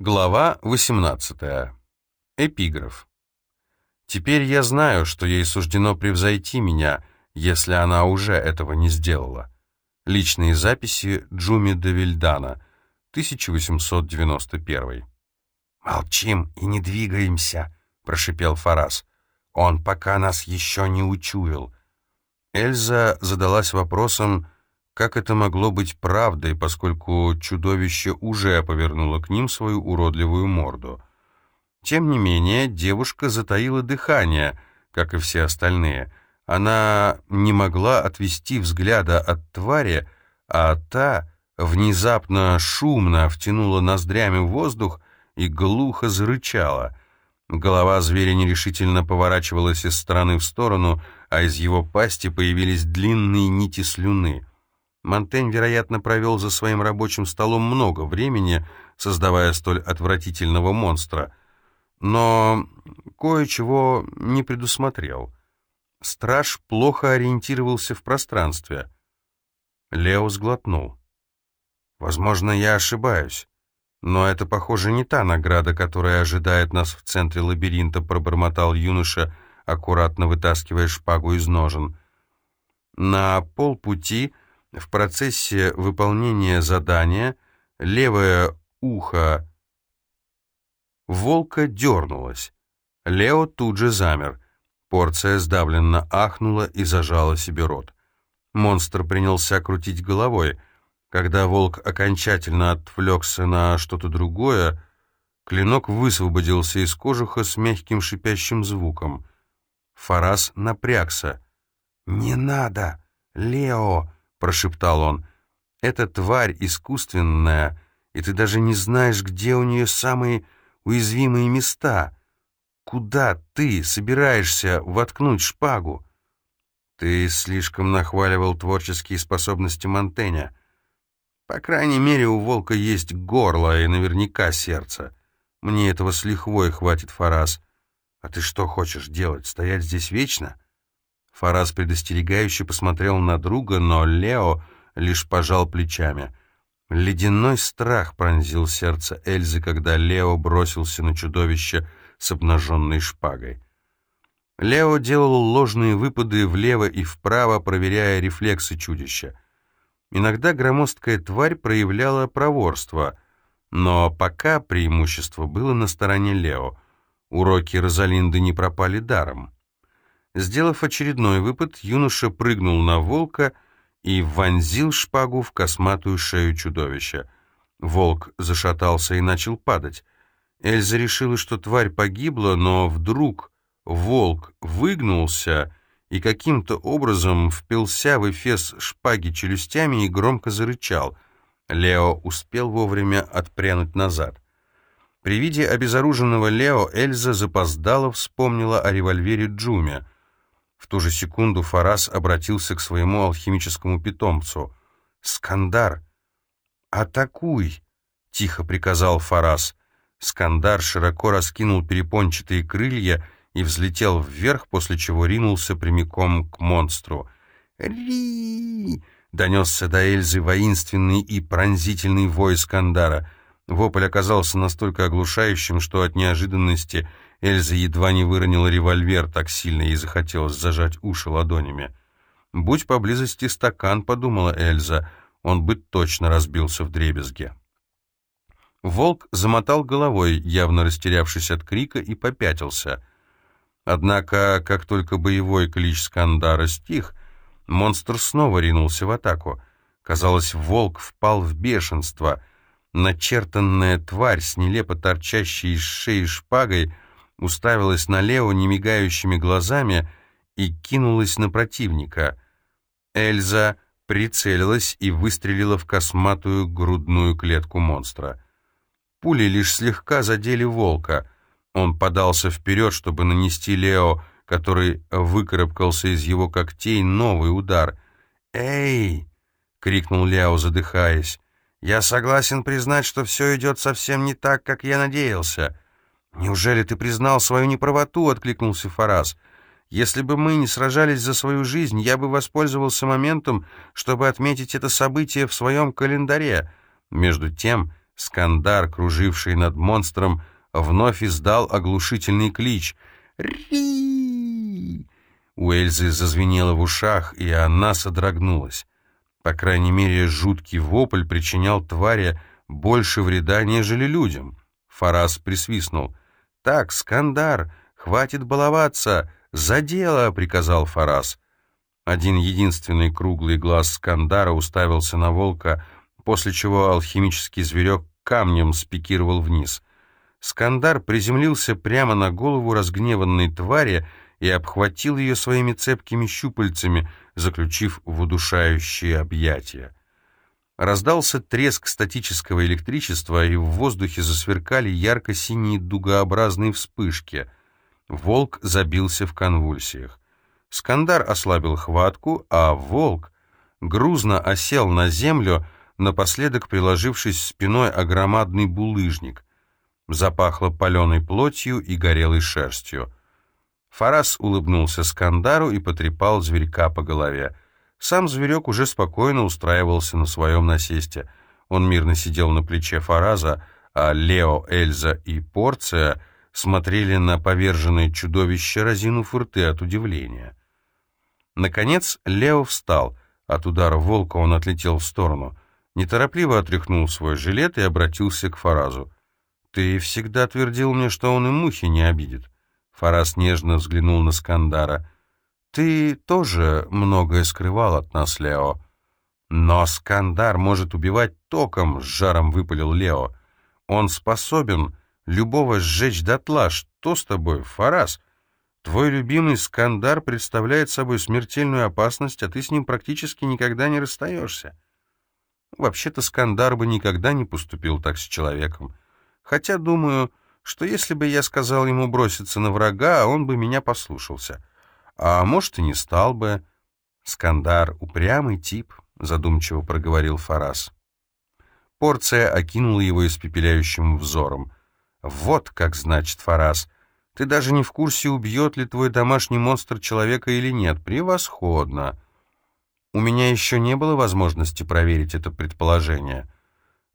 Глава 18. Эпиграф. «Теперь я знаю, что ей суждено превзойти меня, если она уже этого не сделала». Личные записи Джуми де Вильдана, 1891. «Молчим и не двигаемся», — прошипел Фарас. «Он пока нас еще не учуял». Эльза задалась вопросом, как это могло быть правдой, поскольку чудовище уже повернуло к ним свою уродливую морду. Тем не менее, девушка затаила дыхание, как и все остальные. Она не могла отвести взгляда от твари, а та внезапно шумно втянула ноздрями воздух и глухо зарычала. Голова зверя нерешительно поворачивалась из стороны в сторону, а из его пасти появились длинные нити слюны — Монтень, вероятно, провел за своим рабочим столом много времени, создавая столь отвратительного монстра, но кое-чего не предусмотрел. Страж плохо ориентировался в пространстве. Лео сглотнул. «Возможно, я ошибаюсь, но это, похоже, не та награда, которая ожидает нас в центре лабиринта», пробормотал юноша, аккуратно вытаскивая шпагу из ножен. На полпути в процессе выполнения задания левое ухо волка дернулось. Лео тут же замер. Порция сдавленно ахнула и зажала себе рот. Монстр принялся крутить головой. Когда волк окончательно отвлекся на что-то другое, клинок высвободился из кожуха с мягким шипящим звуком. Фарас напрягся. «Не надо, Лео!» Прошептал он. «Эта тварь искусственная, и ты даже не знаешь, где у нее самые уязвимые места. Куда ты собираешься воткнуть шпагу?» «Ты слишком нахваливал творческие способности Монтэня. По крайней мере, у волка есть горло и наверняка сердце. Мне этого с лихвой хватит, Фарас. А ты что хочешь делать, стоять здесь вечно?» Фарас предостерегающе посмотрел на друга, но Лео лишь пожал плечами. Ледяной страх пронзил сердце Эльзы, когда Лео бросился на чудовище с обнаженной шпагой. Лео делал ложные выпады влево и вправо, проверяя рефлексы чудища. Иногда громоздкая тварь проявляла проворство, но пока преимущество было на стороне Лео. Уроки Розалинды не пропали даром. Сделав очередной выпад, юноша прыгнул на волка и вонзил шпагу в косматую шею чудовища. Волк зашатался и начал падать. Эльза решила, что тварь погибла, но вдруг волк выгнулся и каким-то образом впился в эфес шпаги челюстями и громко зарычал. Лео успел вовремя отпрянуть назад. При виде обезоруженного Лео Эльза запоздала вспомнила о револьвере Джуми — в ту же секунду Фарас обратился к своему алхимическому питомцу. «Скандар! Атакуй!» — тихо приказал Фарас. Скандар широко раскинул перепончатые крылья и взлетел вверх, после чего ринулся прямиком к монстру. «Ри!» — донесся до Эльзы воинственный и пронзительный вой Скандара. Вопль оказался настолько оглушающим, что от неожиданности — Эльза едва не выронила револьвер, так сильно ей захотелось зажать уши ладонями. «Будь поблизости стакан», — подумала Эльза, — «он бы точно разбился в дребезге». Волк замотал головой, явно растерявшись от крика, и попятился. Однако, как только боевой клич Скандара стих, монстр снова ринулся в атаку. Казалось, волк впал в бешенство. Начертанная тварь с нелепо торчащей из шеи шпагой — уставилась на Лео немигающими глазами и кинулась на противника. Эльза прицелилась и выстрелила в косматую грудную клетку монстра. Пули лишь слегка задели волка. Он подался вперед, чтобы нанести Лео, который выкарабкался из его когтей, новый удар. «Эй!» — крикнул Лео, задыхаясь. «Я согласен признать, что все идет совсем не так, как я надеялся». «Неужели ты признал свою неправоту?» — откликнулся Фарас. «Если бы мы не сражались за свою жизнь, я бы воспользовался моментом, чтобы отметить это событие в своем календаре». Между тем Скандар, круживший над монстром, вновь издал оглушительный клич. «Ри!» У Эльзы зазвенело в ушах, и она содрогнулась. По крайней мере, жуткий вопль причинял твари больше вреда, нежели людям. Фарас присвистнул. «Так, Скандар, хватит баловаться! За дело!» — приказал Фарас. Один единственный круглый глаз Скандара уставился на волка, после чего алхимический зверек камнем спикировал вниз. Скандар приземлился прямо на голову разгневанной твари и обхватил ее своими цепкими щупальцами, заключив в удушающие объятия. Раздался треск статического электричества, и в воздухе засверкали ярко-синие дугообразные вспышки. Волк забился в конвульсиях. Скандар ослабил хватку, а волк грузно осел на землю, напоследок приложившись спиной о громадный булыжник. Запахло паленой плотью и горелой шерстью. Фарас улыбнулся Скандару и потрепал зверька по голове. Сам зверек уже спокойно устраивался на своем насесте. Он мирно сидел на плече Фараза, а Лео, Эльза и Порция смотрели на поверженное чудовище, разинув рты от удивления. Наконец Лео встал. От удара волка он отлетел в сторону. Неторопливо отряхнул свой жилет и обратился к Фаразу. «Ты всегда твердил мне, что он и мухи не обидит». Фараз нежно взглянул на Скандара. «Ты тоже многое скрывал от нас, Лео». «Но Скандар может убивать током», — с жаром выпалил Лео. «Он способен любого сжечь дотла. Что с тобой, Фараз? Твой любимый Скандар представляет собой смертельную опасность, а ты с ним практически никогда не расстаешься. Вообще-то Скандар бы никогда не поступил так с человеком. Хотя, думаю, что если бы я сказал ему броситься на врага, он бы меня послушался. А может, и не стал бы. Скандар — упрямый тип, — задумчиво проговорил Фарас. Порция окинула его испепеляющим взором. «Вот как значит, Фарас, ты даже не в курсе, убьет ли твой домашний монстр человека или нет. Превосходно. У меня еще не было возможности проверить это предположение.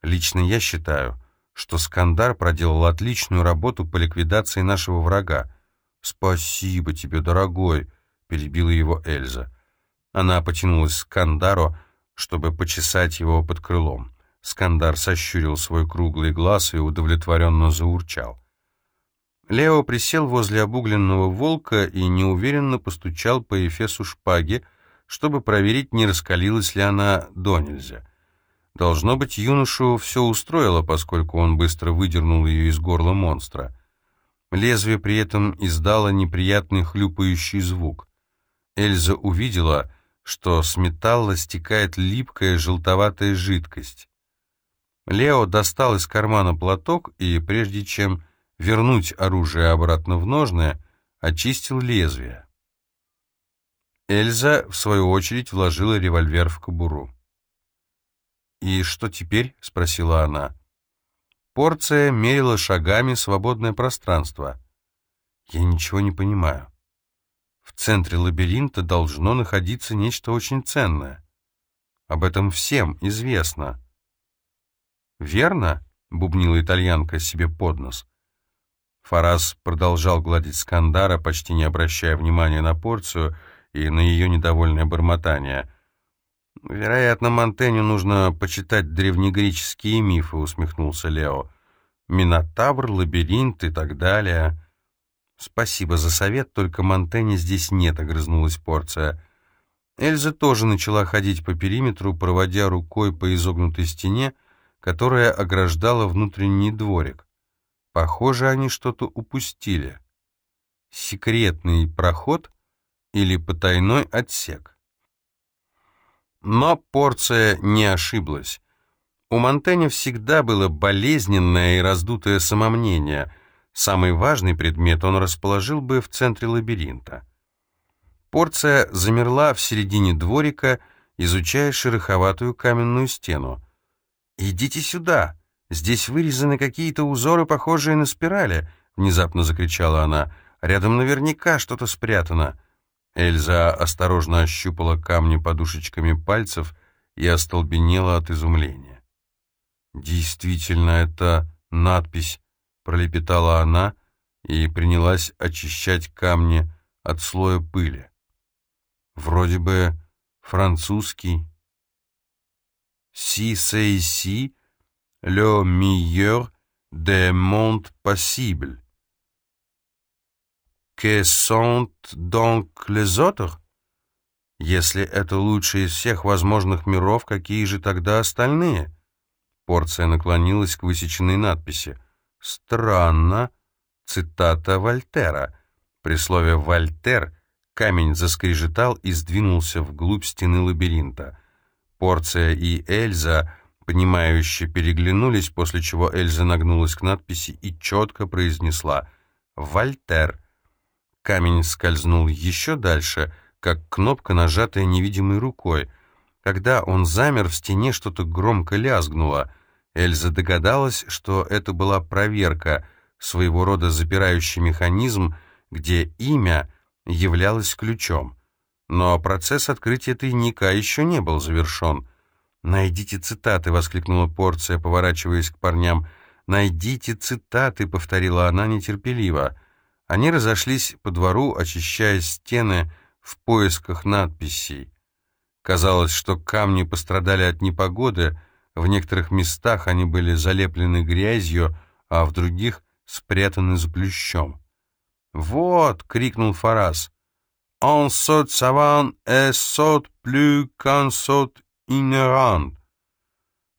Лично я считаю, что Скандар проделал отличную работу по ликвидации нашего врага. «Спасибо тебе, дорогой», — перебила его Эльза. Она потянулась к Скандару, чтобы почесать его под крылом. Скандар сощурил свой круглый глаз и удовлетворенно заурчал. Лео присел возле обугленного волка и неуверенно постучал по эфесу шпаги, чтобы проверить, не раскалилась ли она до нельзя. Должно быть, юношу все устроило, поскольку он быстро выдернул ее из горла монстра. Лезвие при этом издало неприятный хлюпающий звук. Эльза увидела, что с металла стекает липкая желтоватая жидкость. Лео достал из кармана платок и, прежде чем вернуть оружие обратно в ножны, очистил лезвие. Эльза, в свою очередь, вложила револьвер в кобуру. «И что теперь?» — спросила она. Порция мерила шагами свободное пространство. «Я ничего не понимаю. В центре лабиринта должно находиться нечто очень ценное. Об этом всем известно». «Верно?» — бубнила итальянка себе под нос. Фарас продолжал гладить Скандара, почти не обращая внимания на порцию и на ее недовольное бормотание. «Вероятно, Монтеню нужно почитать древнегреческие мифы», — усмехнулся Лео. «Минотавр, лабиринт и так далее». «Спасибо за совет, только Монтэня здесь нет», — огрызнулась порция. Эльза тоже начала ходить по периметру, проводя рукой по изогнутой стене, которая ограждала внутренний дворик. Похоже, они что-то упустили. Секретный проход или потайной отсек. Но порция не ошиблась. У Монтэня всегда было болезненное и раздутое самомнение. Самый важный предмет он расположил бы в центре лабиринта. Порция замерла в середине дворика, изучая шероховатую каменную стену. «Идите сюда!» «Здесь вырезаны какие-то узоры, похожие на спирали», — внезапно закричала она. «Рядом наверняка что-то спрятано». Эльза осторожно ощупала камни подушечками пальцев и остолбенела от изумления. «Действительно, это надпись», — пролепетала она и принялась очищать камни от слоя пыли. Вроде бы французский. «Si c'est ici, le meilleur des mondes possibles». «Que sont donc les autres?» Если это лучший из всех возможных миров, какие же тогда остальные? Порция наклонилась к высеченной надписи. Странно. Цитата Вольтера. При слове «Вольтер» камень заскрежетал и сдвинулся вглубь стены лабиринта. Порция и Эльза, понимающе переглянулись, после чего Эльза нагнулась к надписи и четко произнесла «Вольтер». Камень скользнул еще дальше — как кнопка, нажатая невидимой рукой. Когда он замер, в стене что-то громко лязгнуло. Эльза догадалась, что это была проверка, своего рода запирающий механизм, где имя являлось ключом. Но процесс открытия тайника еще не был завершен. «Найдите цитаты!» — воскликнула порция, поворачиваясь к парням. «Найдите цитаты!» — повторила она нетерпеливо. Они разошлись по двору, очищая стены, в поисках надписей. Казалось, что камни пострадали от непогоды, в некоторых местах они были залеплены грязью, а в других спрятаны за плющом. «Вот!» — крикнул Фарас. «On saute savant et saute plus qu'un saute ignorant».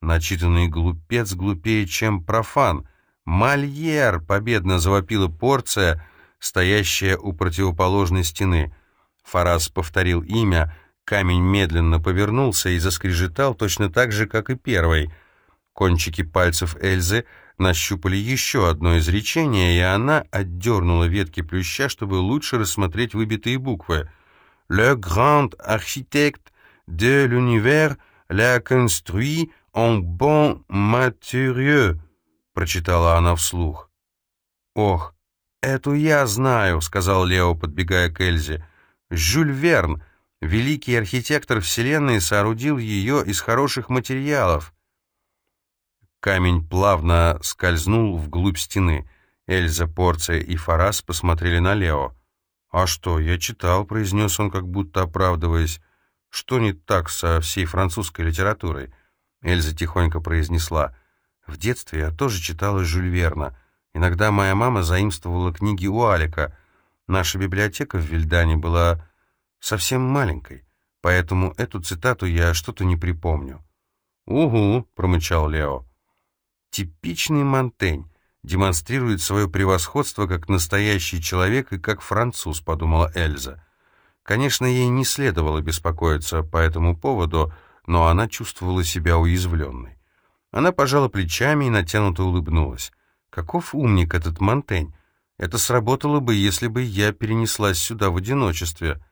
Начитанный глупец глупее, чем профан. «Мольер!» — победно завопила порция, стоящая у противоположной стены. Фарас повторил имя, камень медленно повернулся и заскрежетал точно так же, как и первый. Кончики пальцев Эльзы нащупали еще одно изречение, и она отдернула ветки плюща, чтобы лучше рассмотреть выбитые буквы. «Le grand architecte de l'univers l'a construit en bon matériau», — прочитала она вслух. «Ох, эту я знаю», — сказал Лео, подбегая к Эльзе. Жюль Верн, великий архитектор Вселенной, соорудил ее из хороших материалов. Камень плавно скользнул вглубь стены. Эльза, Порция и Фарас посмотрели на Лео. «А что, я читал», — произнес он, как будто оправдываясь. «Что не так со всей французской литературой?» Эльза тихонько произнесла. «В детстве я тоже читала Жюль Верна. Иногда моя мама заимствовала книги у Алика. Наша библиотека в Вильдане была совсем маленькой, поэтому эту цитату я что-то не припомню. «Угу», — промычал Лео. «Типичный Монтень. Демонстрирует свое превосходство как настоящий человек и как француз», — подумала Эльза. Конечно, ей не следовало беспокоиться по этому поводу, но она чувствовала себя уязвленной. Она пожала плечами и натянуто улыбнулась. «Каков умник этот Монтень! Это сработало бы, если бы я перенеслась сюда в одиночестве.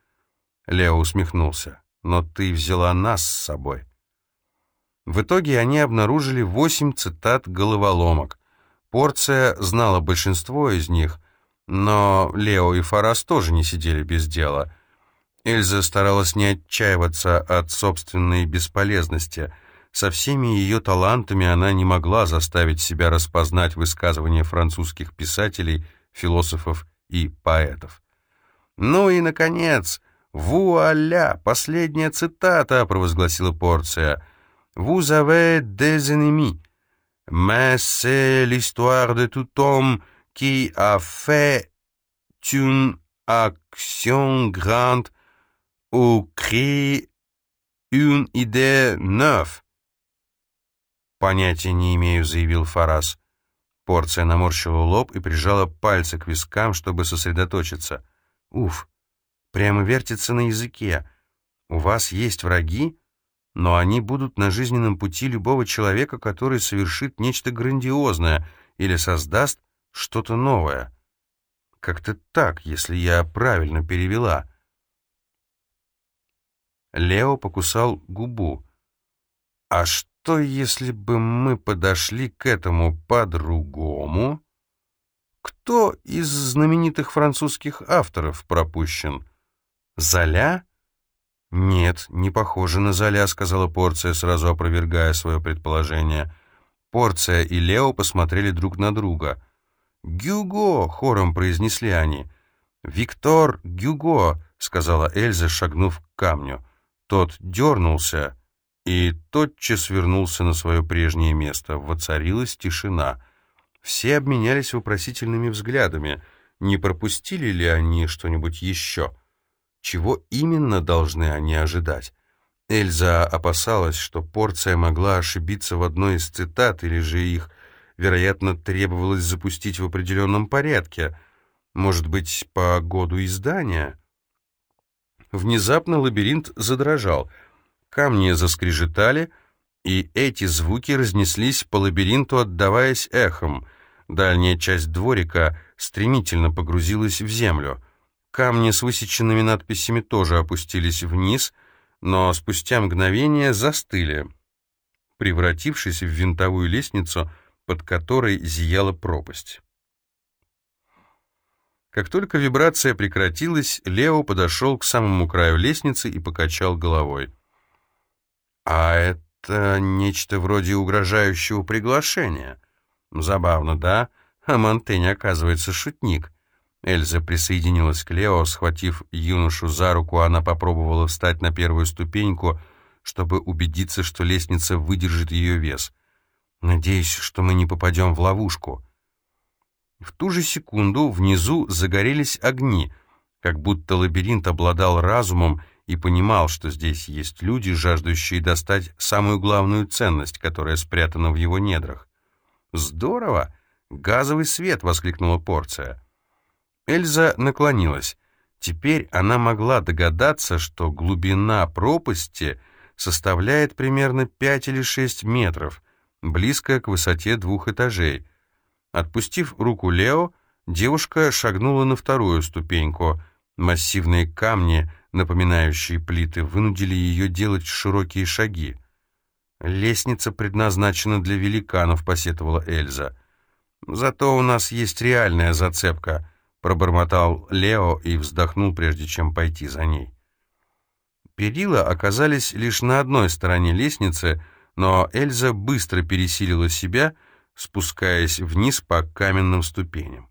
Лео усмехнулся. Но ты взяла нас с собой. В итоге они обнаружили восемь цитат головоломок. Порция знала большинство из них, но Лео и Фарас тоже не сидели без дела. Эльза старалась не отчаиваться от собственной бесполезности. Со всеми ее талантами она не могла заставить себя распознать высказывания французских писателей – философов и поэтов. «Ну и, наконец, вуаля! Последняя цитата!» — провозгласила порция. «Vous avez des ennemis, mais c'est l'histoire de tout homme qui a fait une action grande ou créé une idée neuve». «Понятия не имею», — заявил Фарас. Порция наморщила лоб и прижала пальцы к вискам, чтобы сосредоточиться. «Уф, прямо вертится на языке. У вас есть враги, но они будут на жизненном пути любого человека, который совершит нечто грандиозное или создаст что-то новое. Как-то так, если я правильно перевела». Лео покусал губу. «А что?» Что, если бы мы подошли к этому по-другому? Кто из знаменитых французских авторов пропущен? Золя? Нет, не похоже на Золя, сказала порция, сразу опровергая свое предположение. Порция и Лео посмотрели друг на друга. «Гюго!» — хором произнесли они. «Виктор Гюго!» — сказала Эльза, шагнув к камню. Тот дернулся и тотчас вернулся на свое прежнее место. Воцарилась тишина. Все обменялись вопросительными взглядами. Не пропустили ли они что-нибудь еще? Чего именно должны они ожидать? Эльза опасалась, что порция могла ошибиться в одной из цитат, или же их, вероятно, требовалось запустить в определенном порядке. Может быть, по году издания? Внезапно лабиринт задрожал. Камни заскрежетали, и эти звуки разнеслись по лабиринту, отдаваясь эхом. Дальняя часть дворика стремительно погрузилась в землю. Камни с высеченными надписями тоже опустились вниз — но спустя мгновение застыли, превратившись в винтовую лестницу, под которой зияла пропасть. Как только вибрация прекратилась, Лео подошел к самому краю лестницы и покачал головой. «А это нечто вроде угрожающего приглашения. Забавно, да? А Монтень, оказывается, шутник. Эльза присоединилась к Лео, схватив юношу за руку, она попробовала встать на первую ступеньку, чтобы убедиться, что лестница выдержит ее вес. «Надеюсь, что мы не попадем в ловушку». В ту же секунду внизу загорелись огни, как будто лабиринт обладал разумом и понимал, что здесь есть люди, жаждущие достать самую главную ценность, которая спрятана в его недрах. «Здорово! Газовый свет!» — воскликнула порция. Эльза наклонилась. Теперь она могла догадаться, что глубина пропасти составляет примерно 5 или 6 метров, близко к высоте двух этажей. Отпустив руку Лео, девушка шагнула на вторую ступеньку. Массивные камни, напоминающие плиты, вынудили ее делать широкие шаги. «Лестница предназначена для великанов», — посетовала Эльза. «Зато у нас есть реальная зацепка», пробормотал Лео и вздохнул, прежде чем пойти за ней. Перила оказались лишь на одной стороне лестницы, но Эльза быстро пересилила себя, спускаясь вниз по каменным ступеням.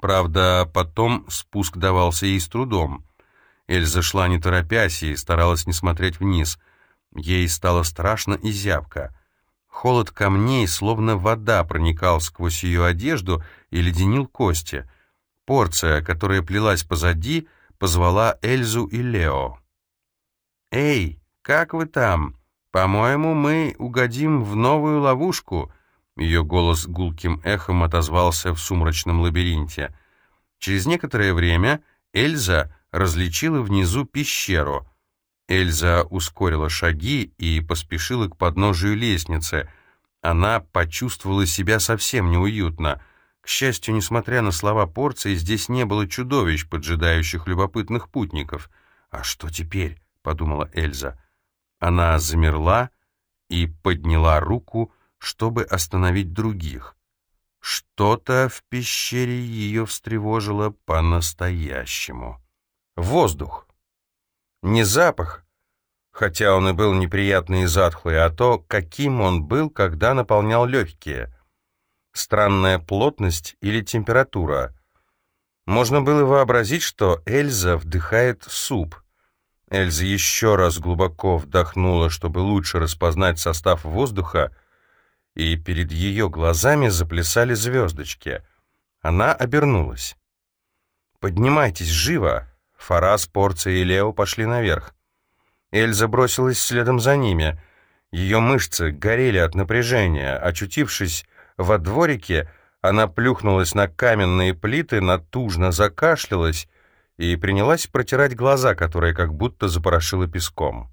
Правда, потом спуск давался ей с трудом. Эльза шла не торопясь и старалась не смотреть вниз. Ей стало страшно и зябко. Холод камней, словно вода, проникал сквозь ее одежду и леденил кости — Порция, которая плелась позади, позвала Эльзу и Лео. «Эй, как вы там? По-моему, мы угодим в новую ловушку», ее голос гулким эхом отозвался в сумрачном лабиринте. Через некоторое время Эльза различила внизу пещеру. Эльза ускорила шаги и поспешила к подножию лестницы. Она почувствовала себя совсем неуютно — к счастью, несмотря на слова порции, здесь не было чудовищ, поджидающих любопытных путников. «А что теперь?» — подумала Эльза. Она замерла и подняла руку, чтобы остановить других. Что-то в пещере ее встревожило по-настоящему. Воздух. Не запах, хотя он и был неприятный и затхлый, а то, каким он был, когда наполнял легкие — странная плотность или температура. Можно было вообразить, что Эльза вдыхает суп. Эльза еще раз глубоко вдохнула, чтобы лучше распознать состав воздуха, и перед ее глазами заплясали звездочки. Она обернулась. «Поднимайтесь, живо!» Фарас, Порция и Лео пошли наверх. Эльза бросилась следом за ними. Ее мышцы горели от напряжения. Очутившись во дворике она плюхнулась на каменные плиты, натужно закашлялась и принялась протирать глаза, которые как будто запорошило песком.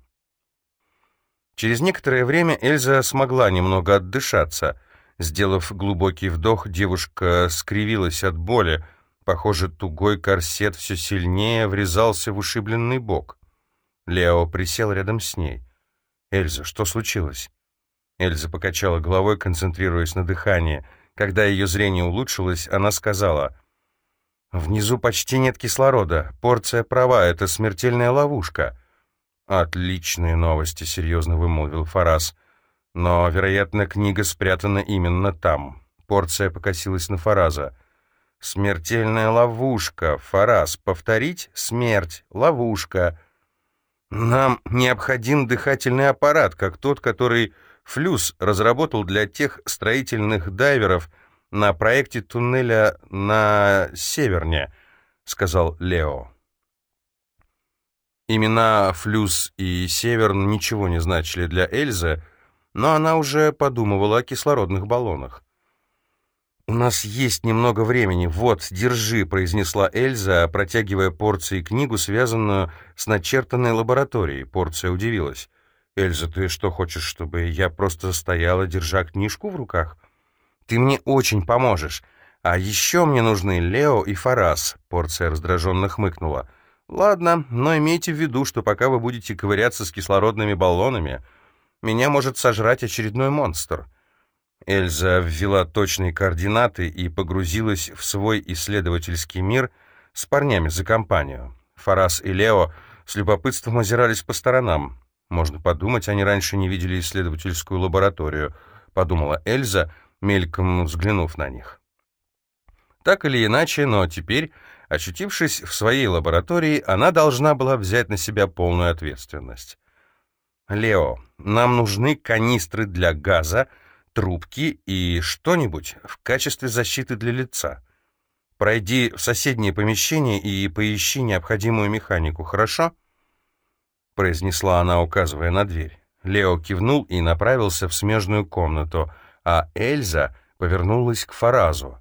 Через некоторое время Эльза смогла немного отдышаться. Сделав глубокий вдох, девушка скривилась от боли. Похоже, тугой корсет все сильнее врезался в ушибленный бок. Лео присел рядом с ней. «Эльза, что случилось?» Эльза покачала головой, концентрируясь на дыхании. Когда ее зрение улучшилось, она сказала, «Внизу почти нет кислорода. Порция права, это смертельная ловушка». «Отличные новости», — серьезно вымолвил Фарас. Но, вероятно, книга спрятана именно там. Порция покосилась на Фараза. «Смертельная ловушка. Фараз, повторить? Смерть. Ловушка. Нам необходим дыхательный аппарат, как тот, который Флюс разработал для тех строительных дайверов на проекте туннеля на Северне», — сказал Лео. Имена Флюс и Северн ничего не значили для Эльзы, но она уже подумывала о кислородных баллонах. «У нас есть немного времени. Вот, держи», — произнесла Эльза, протягивая порции книгу, связанную с начертанной лабораторией. Порция удивилась. «Эльза, ты что, хочешь, чтобы я просто стояла, держа книжку в руках? Ты мне очень поможешь. А еще мне нужны Лео и Фарас», — порция раздраженно хмыкнула. «Ладно, но имейте в виду, что пока вы будете ковыряться с кислородными баллонами, меня может сожрать очередной монстр». Эльза ввела точные координаты и погрузилась в свой исследовательский мир с парнями за компанию. Фарас и Лео с любопытством озирались по сторонам. «Можно подумать, они раньше не видели исследовательскую лабораторию», — подумала Эльза, мельком взглянув на них. Так или иначе, но теперь Очутившись в своей лаборатории, она должна была взять на себя полную ответственность. «Лео, нам нужны канистры для газа, трубки и что-нибудь в качестве защиты для лица. Пройди в соседнее помещение и поищи необходимую механику, хорошо?» произнесла она, указывая на дверь. Лео кивнул и направился в смежную комнату, а Эльза повернулась к Фаразу.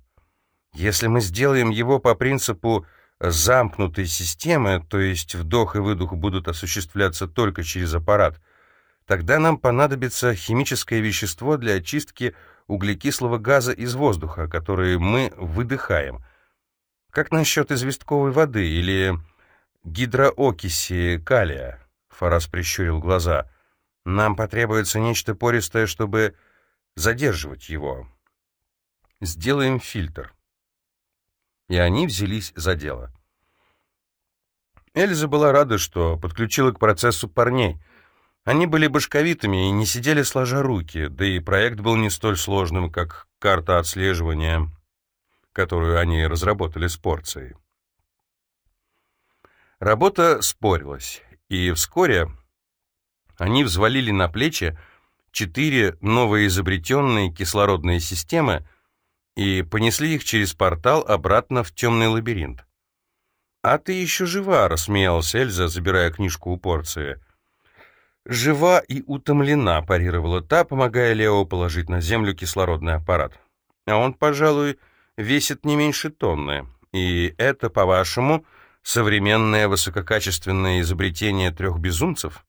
Если мы сделаем его по принципу замкнутой системы, то есть вдох и выдох будут осуществляться только через аппарат, тогда нам понадобится химическое вещество для очистки углекислого газа из воздуха, который мы выдыхаем. Как насчет известковой воды или гидроокиси калия? Фарас прищурил глаза. Нам потребуется нечто пористое, чтобы задерживать его. Сделаем фильтр и они взялись за дело. Эльза была рада, что подключила к процессу парней. Они были башковитыми и не сидели сложа руки, да и проект был не столь сложным, как карта отслеживания, которую они разработали с порцией. Работа спорилась, и вскоре они взвалили на плечи четыре новоизобретенные кислородные системы, и понесли их через портал обратно в темный лабиринт. «А ты еще жива», — рассмеялась Эльза, забирая книжку у порции. «Жива и утомлена», — парировала та, помогая Лео положить на землю кислородный аппарат. «А он, пожалуй, весит не меньше тонны. И это, по-вашему, современное высококачественное изобретение трех безумцев?»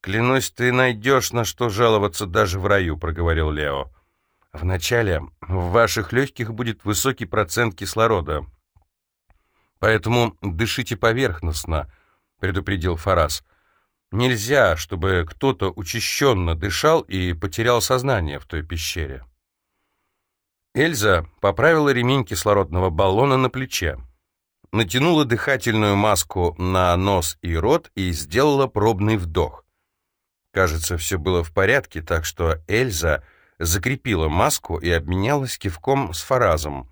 «Клянусь, ты найдешь, на что жаловаться даже в раю», — проговорил Лео. Вначале в ваших легких будет высокий процент кислорода, поэтому дышите поверхностно, предупредил Фарас. Нельзя, чтобы кто-то учащенно дышал и потерял сознание в той пещере. Эльза поправила ремень кислородного баллона на плече, натянула дыхательную маску на нос и рот и сделала пробный вдох. Кажется, все было в порядке, так что Эльза закрепила маску и обменялась кивком с Фаразом.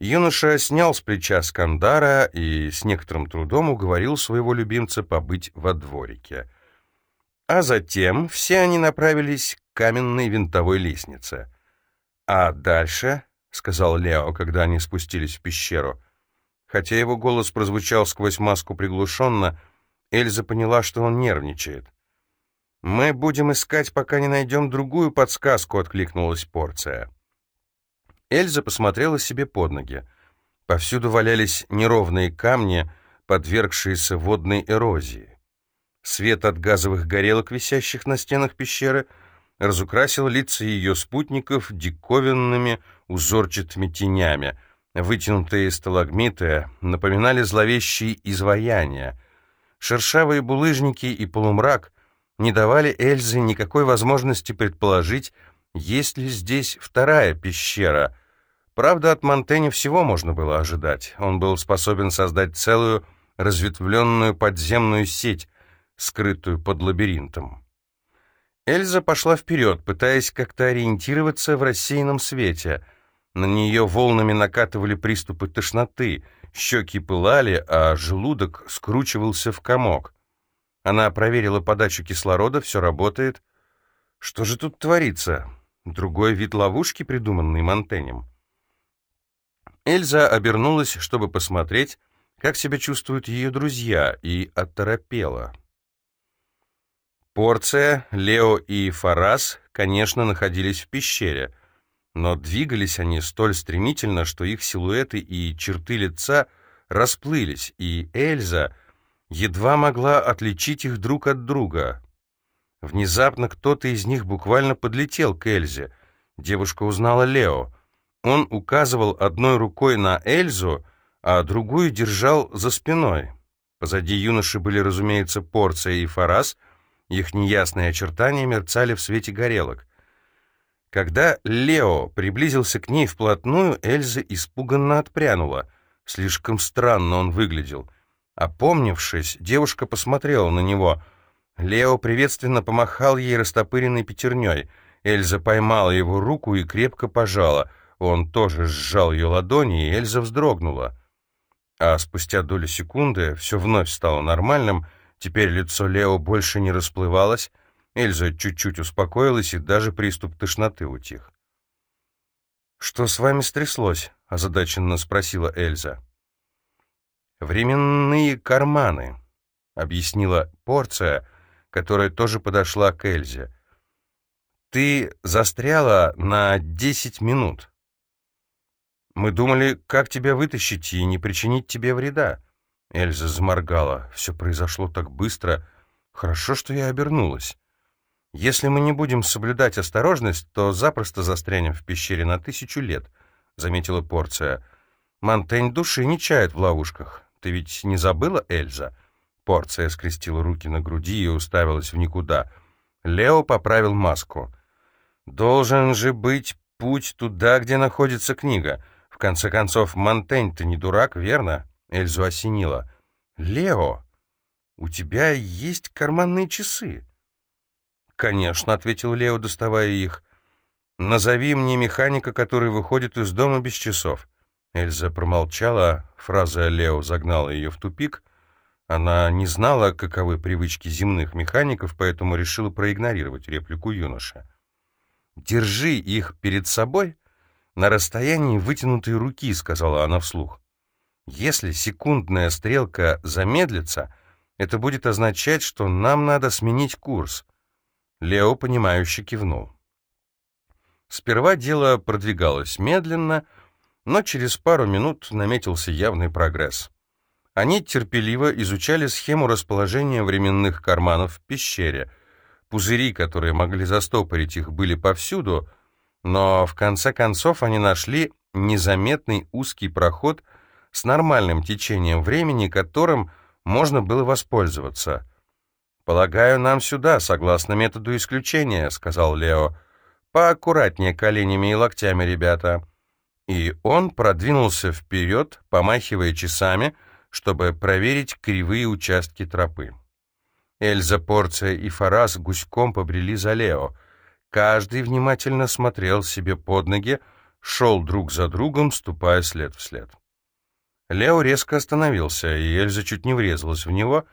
Юноша снял с плеча Скандара и с некоторым трудом уговорил своего любимца побыть во дворике. А затем все они направились к каменной винтовой лестнице. «А дальше?» — сказал Лео, когда они спустились в пещеру. Хотя его голос прозвучал сквозь маску приглушенно, Эльза поняла, что он нервничает. «Мы будем искать, пока не найдем другую подсказку», — откликнулась порция. Эльза посмотрела себе под ноги. Повсюду валялись неровные камни, подвергшиеся водной эрозии. Свет от газовых горелок, висящих на стенах пещеры, разукрасил лица ее спутников диковинными узорчатыми тенями. Вытянутые сталагмиты напоминали зловещие изваяния. Шершавые булыжники и полумрак не давали Эльзе никакой возможности предположить, есть ли здесь вторая пещера. Правда, от Монтэни всего можно было ожидать. Он был способен создать целую разветвленную подземную сеть, скрытую под лабиринтом. Эльза пошла вперед, пытаясь как-то ориентироваться в рассеянном свете. На нее волнами накатывали приступы тошноты, щеки пылали, а желудок скручивался в комок. Она проверила подачу кислорода, все работает. Что же тут творится? Другой вид ловушки, придуманный Монтенем. Эльза обернулась, чтобы посмотреть, как себя чувствуют ее друзья, и оторопела. Порция, Лео и Фарас, конечно, находились в пещере, но двигались они столь стремительно, что их силуэты и черты лица расплылись, и Эльза едва могла отличить их друг от друга. Внезапно кто-то из них буквально подлетел к Эльзе. Девушка узнала Лео. Он указывал одной рукой на Эльзу, а другую держал за спиной. Позади юноши были, разумеется, Порция и Фарас — их неясные очертания мерцали в свете горелок. Когда Лео приблизился к ней вплотную, Эльза испуганно отпрянула. Слишком странно он выглядел. Опомнившись, девушка посмотрела на него. Лео приветственно помахал ей растопыренной пятерней. Эльза поймала его руку и крепко пожала. Он тоже сжал ее ладони, и Эльза вздрогнула. А спустя долю секунды все вновь стало нормальным — Теперь лицо Лео больше не расплывалось, Эльза чуть-чуть успокоилась, и даже приступ тошноты утих. «Что с вами стряслось?» — озадаченно спросила Эльза. «Временные карманы», — объяснила порция, которая тоже подошла к Эльзе. «Ты застряла на десять минут. Мы думали, как тебя вытащить и не причинить тебе вреда. Эльза заморгала. Все произошло так быстро. Хорошо, что я обернулась. Если мы не будем соблюдать осторожность, то запросто застрянем в пещере на тысячу лет, заметила порция. Монтень души не чает в ловушках. Ты ведь не забыла, Эльза? Порция скрестила руки на груди и уставилась в никуда. Лео поправил маску. «Должен же быть путь туда, где находится книга. Конце концов, Монтень, ты не дурак, верно?» Эльзу осенило. «Лео, у тебя есть карманные часы?» «Конечно», — ответил Лео, доставая их. «Назови мне механика, который выходит из дома без часов». Эльза промолчала, фраза Лео загнала ее в тупик. Она не знала, каковы привычки земных механиков, поэтому решила проигнорировать реплику юноши. «Держи их перед собой на расстоянии вытянутой руки», — сказала она вслух. Если секундная стрелка замедлится, это будет означать, что нам надо сменить курс. Лео, понимающе кивнул. Сперва дело продвигалось медленно, но через пару минут наметился явный прогресс. Они терпеливо изучали схему расположения временных карманов в пещере. Пузыри, которые могли застопорить их, были повсюду, но в конце концов они нашли незаметный узкий проход — с нормальным течением времени, которым можно было воспользоваться. «Полагаю, нам сюда, согласно методу исключения», — сказал Лео. «Поаккуратнее коленями и локтями, ребята». И он продвинулся вперед, помахивая часами, чтобы проверить кривые участки тропы. Эльза, Порция и Фарас гуськом побрели за Лео. Каждый внимательно смотрел себе под ноги, шел друг за другом, ступая след в след. Лео резко остановился, и Эльза чуть не врезалась в него.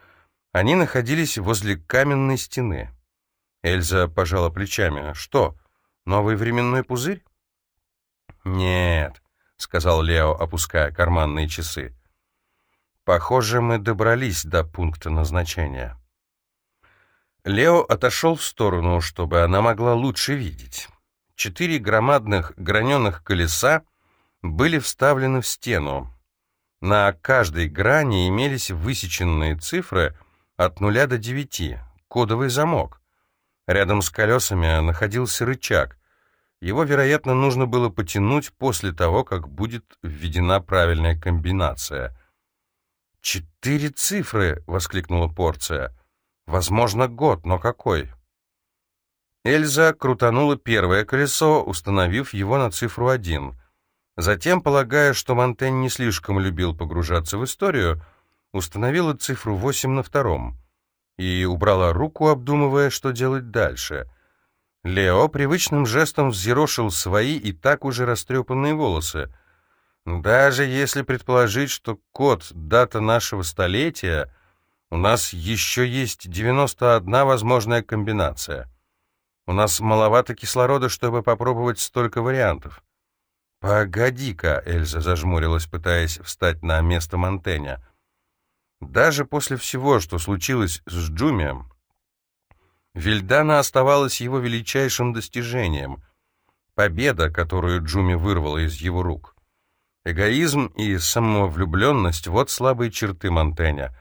Они находились возле каменной стены. Эльза пожала плечами. «Что, новый временной пузырь?» «Нет», — сказал Лео, опуская карманные часы. «Похоже, мы добрались до пункта назначения». Лео отошел в сторону, чтобы она могла лучше видеть. Четыре громадных граненых колеса были вставлены в стену, на каждой грани имелись высеченные цифры от 0 до 9, кодовый замок. Рядом с колесами находился рычаг. Его, вероятно, нужно было потянуть после того, как будет введена правильная комбинация. «Четыре цифры!» — воскликнула порция. «Возможно, год, но какой?» Эльза крутанула первое колесо, установив его на цифру один — Затем, полагая, что Монтень не слишком любил погружаться в историю, установила цифру 8 на втором и убрала руку, обдумывая, что делать дальше — Лео привычным жестом взъерошил свои и так уже растрепанные волосы. Даже если предположить, что код — дата нашего столетия, у нас еще есть 91 возможная комбинация. У нас маловато кислорода, чтобы попробовать столько вариантов. «Погоди-ка», — Эльза зажмурилась, пытаясь встать на место Монтэня. Даже после всего, что случилось с Джумием, Вильдана оставалась его величайшим достижением. Победа, которую Джуми вырвала из его рук. Эгоизм и самовлюбленность — вот слабые черты Монтэня.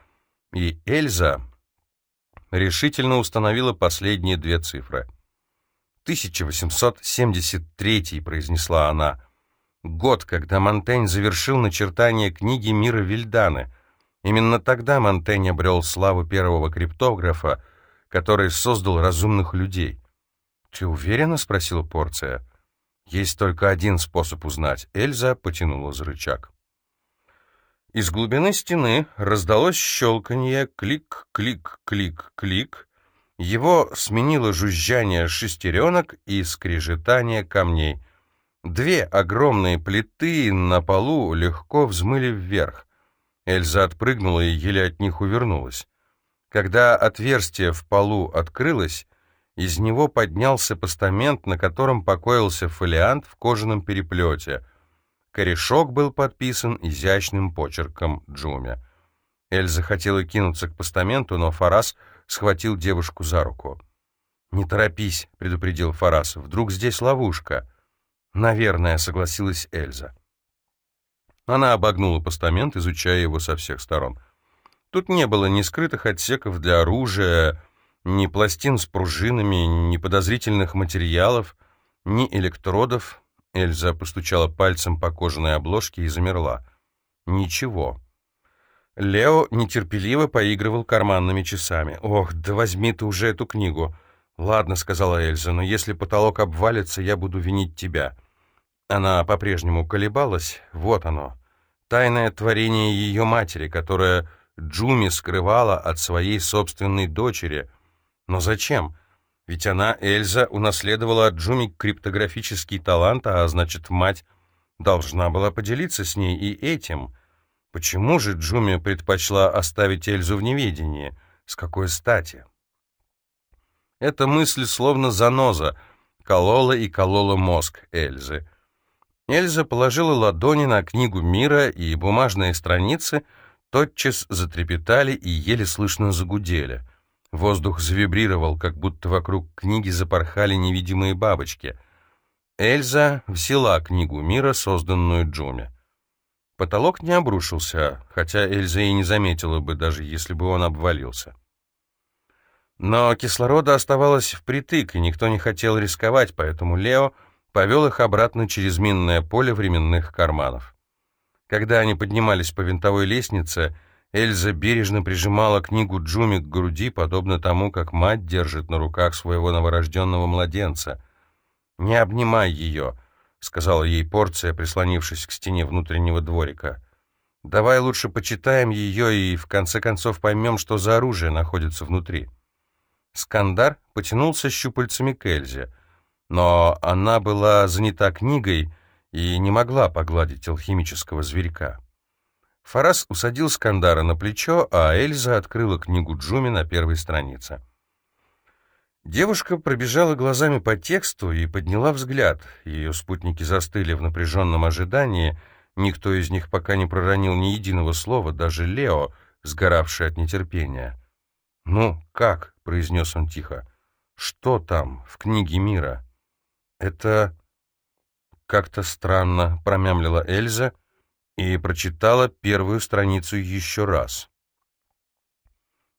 И Эльза решительно установила последние две цифры. «1873», — произнесла она, — год, когда Монтень завершил начертание книги «Мира Вильданы». Именно тогда Монтень обрел славу первого криптографа, который создал разумных людей. «Ты уверена?» — спросила Порция. «Есть только один способ узнать». Эльза потянула за рычаг. Из глубины стены раздалось щелканье, клик, клик, клик, клик. Его сменило жужжание шестеренок и скрежетание камней. Две огромные плиты на полу легко взмыли вверх. Эльза отпрыгнула и еле от них увернулась. Когда отверстие в полу открылось, из него поднялся постамент, на котором покоился фолиант в кожаном переплете. Корешок был подписан изящным почерком Джуми. Эльза хотела кинуться к постаменту, но Фарас схватил девушку за руку. «Не торопись», — предупредил Фарас, — «вдруг здесь ловушка?» «Наверное», — согласилась Эльза. Она обогнула постамент, изучая его со всех сторон. Тут не было ни скрытых отсеков для оружия, ни пластин с пружинами, ни подозрительных материалов, ни электродов. Эльза постучала пальцем по кожаной обложке и замерла. Ничего. Лео нетерпеливо поигрывал карманными часами. «Ох, да возьми ты уже эту книгу!» «Ладно», — сказала Эльза, — «но если потолок обвалится, я буду винить тебя». Она по-прежнему колебалась. Вот оно. Тайное творение ее матери, которое Джуми скрывала от своей собственной дочери — но зачем? Ведь она, Эльза, унаследовала от Джуми криптографический талант, а значит, мать должна была поделиться с ней и этим. Почему же Джуми предпочла оставить Эльзу в неведении? С какой стати? Эта мысль, словно заноза, колола и колола мозг Эльзы. Эльза положила ладони на книгу мира, и бумажные страницы тотчас затрепетали и еле слышно загудели — Воздух завибрировал, как будто вокруг книги запорхали невидимые бабочки. Эльза взяла книгу мира, созданную Джуми. Потолок не обрушился, хотя Эльза и не заметила бы, даже если бы он обвалился. Но кислорода оставалось впритык, и никто не хотел рисковать, поэтому Лео повел их обратно через минное поле временных карманов. Когда они поднимались по винтовой лестнице, Эльза бережно прижимала книгу Джуми к груди, подобно тому, как мать держит на руках своего новорожденного младенца. «Не обнимай ее», — сказала ей порция, прислонившись к стене внутреннего дворика. «Давай лучше почитаем ее и в конце концов поймем, что за оружие находится внутри». Скандар потянулся щупальцами к Эльзе, но она была занята книгой и не могла погладить алхимического зверька. Фарас усадил Скандара на плечо, а Эльза открыла книгу Джуми на первой странице. Девушка пробежала глазами по тексту и подняла взгляд. Ее спутники застыли в напряженном ожидании. Никто из них пока не проронил ни единого слова, даже Лео, сгоравший от нетерпения. «Ну, как?» — произнес он тихо. «Что там в книге мира?» «Это как-то странно», — промямлила Эльза, — и прочитала первую страницу еще раз.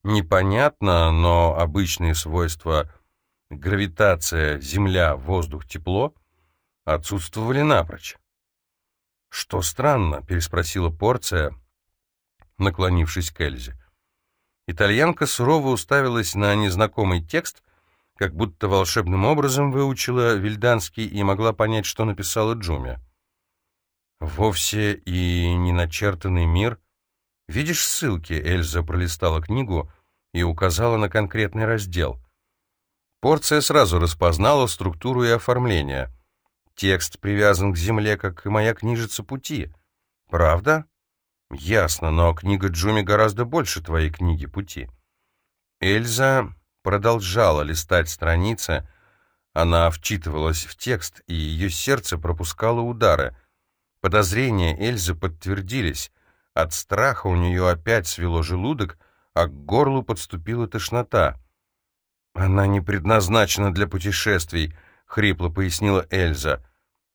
Непонятно, но обычные свойства гравитация, земля, воздух, тепло отсутствовали напрочь. «Что странно?» — переспросила Порция, наклонившись к Эльзе. Итальянка сурово уставилась на незнакомый текст, как будто волшебным образом выучила вильданский и могла понять, что написала Джуми. Вовсе и не начертанный мир. Видишь ссылки? Эльза пролистала книгу и указала на конкретный раздел. Порция сразу распознала структуру и оформление. Текст привязан к земле, как и моя книжица пути. Правда? Ясно, но книга Джуми гораздо больше твоей книги пути. Эльза продолжала листать страницы, она вчитывалась в текст, и ее сердце пропускало удары. Подозрения Эльзы подтвердились. От страха у нее опять свело желудок, а к горлу подступила тошнота. «Она не предназначена для путешествий», — хрипло пояснила Эльза.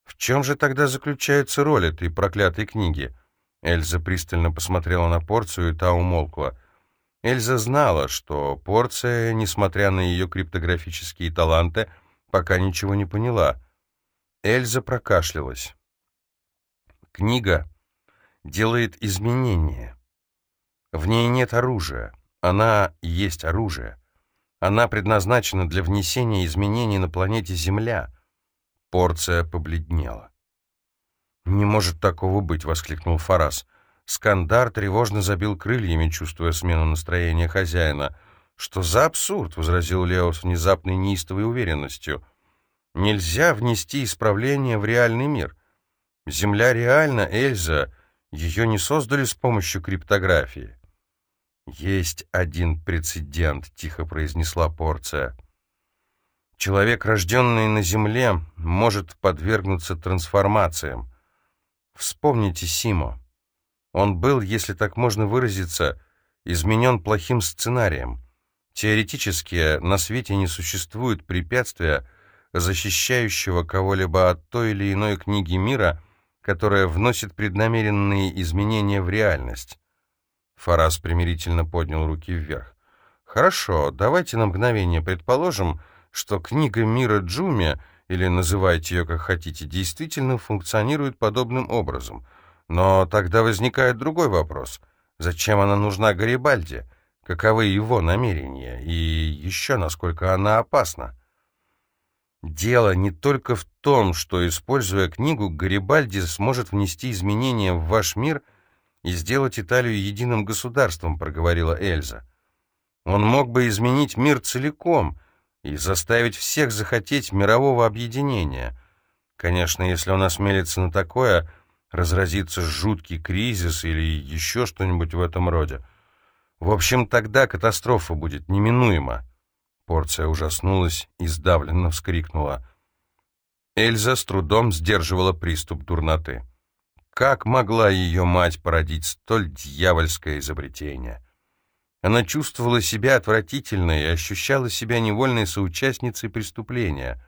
«В чем же тогда заключается роль этой проклятой книги?» Эльза пристально посмотрела на порцию, и та умолкла. Эльза знала, что порция, несмотря на ее криптографические таланты, — пока ничего не поняла. Эльза прокашлялась. Книга делает изменения. В ней нет оружия. Она есть оружие. Она предназначена для внесения изменений на планете Земля. Порция побледнела. «Не может такого быть!» — воскликнул Фарас. Скандар тревожно забил крыльями, чувствуя смену настроения хозяина — «Что за абсурд?» — возразил Лео с внезапной неистовой уверенностью. «Нельзя внести исправление в реальный мир. Земля реальна, Эльза. Ее не создали с помощью криптографии». «Есть один прецедент», — тихо произнесла порция. «Человек, рожденный на Земле, может подвергнуться трансформациям. Вспомните Симо. Он был, если так можно выразиться, изменен плохим сценарием. Теоретически на свете не существует препятствия, защищающего кого-либо от той или иной книги мира, которая вносит преднамеренные изменения в реальность. Фарас примирительно поднял руки вверх. «Хорошо, давайте на мгновение предположим, что книга мира Джуми, или называйте ее как хотите, действительно функционирует подобным образом. Но тогда возникает другой вопрос. Зачем она нужна Гарибальде?» каковы его намерения и еще насколько она опасна. Дело не только в том, что, используя книгу, Гарибальди сможет внести изменения в ваш мир и сделать Италию единым государством, проговорила Эльза. Он мог бы изменить мир целиком и заставить всех захотеть мирового объединения. Конечно, если он осмелится на такое, разразится жуткий кризис или еще что-нибудь в этом роде. В общем, тогда катастрофа будет неминуема. Порция ужаснулась и сдавленно вскрикнула. Эльза с трудом сдерживала приступ дурноты. Как могла ее мать породить столь дьявольское изобретение? Она чувствовала себя отвратительно и ощущала себя невольной соучастницей преступления.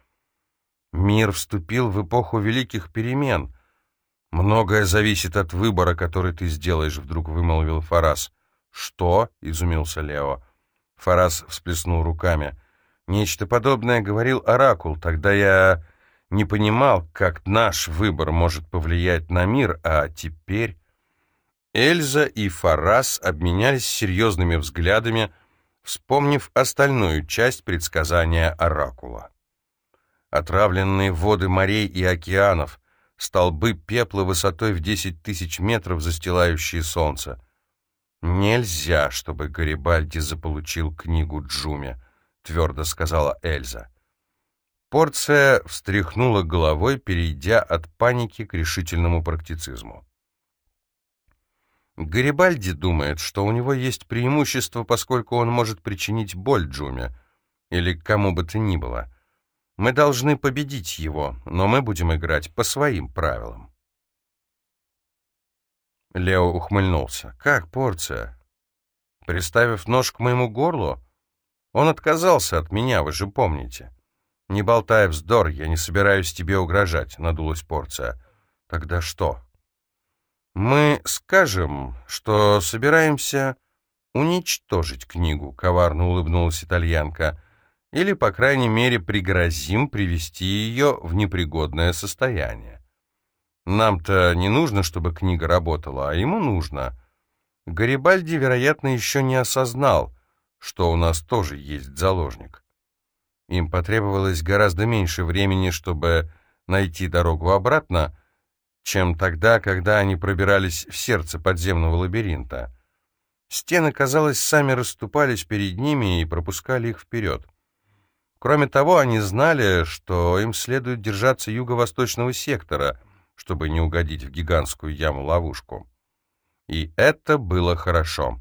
Мир вступил в эпоху великих перемен. «Многое зависит от выбора, который ты сделаешь», — вдруг вымолвил Фарас. «Что?» — изумился Лео. Фарас всплеснул руками. «Нечто подобное говорил Оракул. Тогда я не понимал, как наш выбор может повлиять на мир, а теперь...» Эльза и Фарас обменялись серьезными взглядами, вспомнив остальную часть предсказания Оракула. Отравленные воды морей и океанов, столбы пепла высотой в десять тысяч метров, застилающие солнце — «Нельзя, чтобы Гарибальди заполучил книгу Джуми», — твердо сказала Эльза. Порция встряхнула головой, перейдя от паники к решительному практицизму. Гарибальди думает, что у него есть преимущество, поскольку он может причинить боль Джуме, или кому бы то ни было. Мы должны победить его, но мы будем играть по своим правилам. Лео ухмыльнулся. «Как порция?» Приставив нож к моему горлу, он отказался от меня, вы же помните. «Не болтай вздор, я не собираюсь тебе угрожать», — надулась порция. «Тогда что?» «Мы скажем, что собираемся уничтожить книгу», — коварно улыбнулась итальянка, «или, по крайней мере, пригрозим привести ее в непригодное состояние. Нам-то не нужно, чтобы книга работала, а ему нужно. Гарибальди, вероятно, еще не осознал, что у нас тоже есть заложник. Им потребовалось гораздо меньше времени, чтобы найти дорогу обратно, чем тогда, когда они пробирались в сердце подземного лабиринта. Стены, казалось, сами расступались перед ними и пропускали их вперед. Кроме того, они знали, что им следует держаться юго-восточного сектора, чтобы не угодить в гигантскую яму-ловушку. И это было хорошо.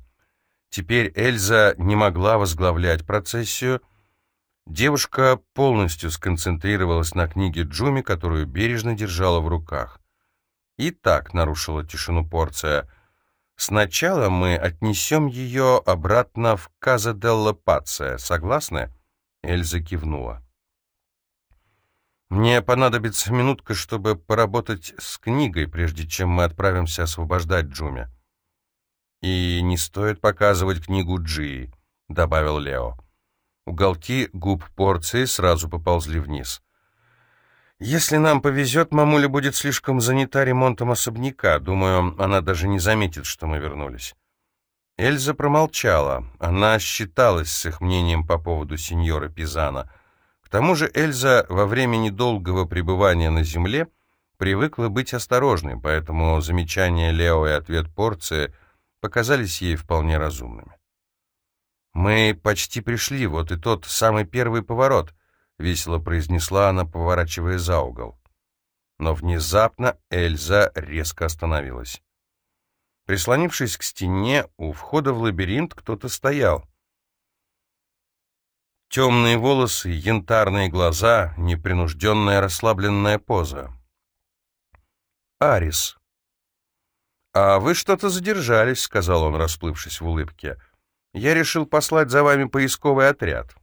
Теперь Эльза не могла возглавлять процессию. Девушка полностью сконцентрировалась на книге Джуми, которую бережно держала в руках. И так нарушила тишину порция. «Сначала мы отнесем ее обратно в Каза Делла Пация. Согласны?» Эльза кивнула. «Мне понадобится минутка, чтобы поработать с книгой, прежде чем мы отправимся освобождать Джуми». «И не стоит показывать книгу Джи», — добавил Лео. Уголки губ порции сразу поползли вниз. «Если нам повезет, мамуля будет слишком занята ремонтом особняка. Думаю, она даже не заметит, что мы вернулись». Эльза промолчала. Она считалась с их мнением по поводу сеньора Пизана. Тому же Эльза во время недолгого пребывания на земле привыкла быть осторожной, поэтому замечание Лео и ответ порции показались ей вполне разумными. «Мы почти пришли, вот и тот самый первый поворот», — весело произнесла она, поворачивая за угол. Но внезапно Эльза резко остановилась. Прислонившись к стене, у входа в лабиринт кто-то стоял. Темные волосы, янтарные глаза, непринужденная расслабленная поза. «Арис», «А вы что-то задержались», — сказал он, расплывшись в улыбке. «Я решил послать за вами поисковый отряд».